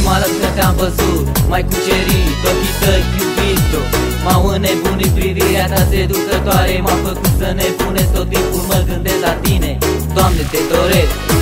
Prima dată când te-am văzut, mai cucerit Ochii tăi iubito M-au înnebunit privirea ta seducătoare M-a făcut să nebunesc, tot timpul mă gândesc la tine. Doamne, te doresc.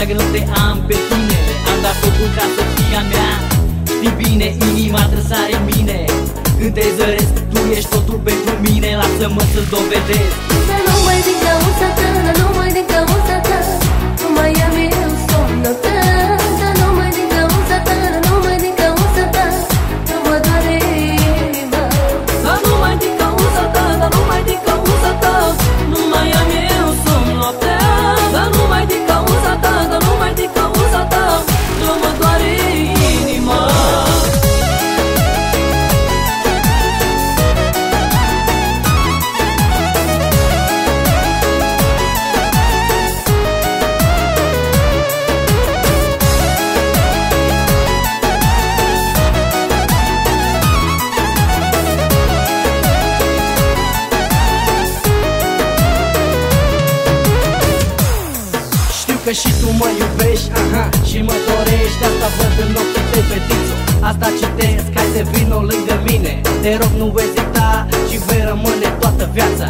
Dacă nu te am pe tine Am dat totul ca să fii a mea. Știi bine, inima trăsare în mine Când te zăresc, tu ești totul pentru mine Lasă-mă să-ți dovedesc. Dar nu mai din cauza ta, dar nu mai din cauza că și tu mă iubești aha, Și mă dorești Asta văd în ochii tăi, fetițo. Asta citesc, hai să vină lângă mine. Te rog nu ezita Și vei rămâne toată viața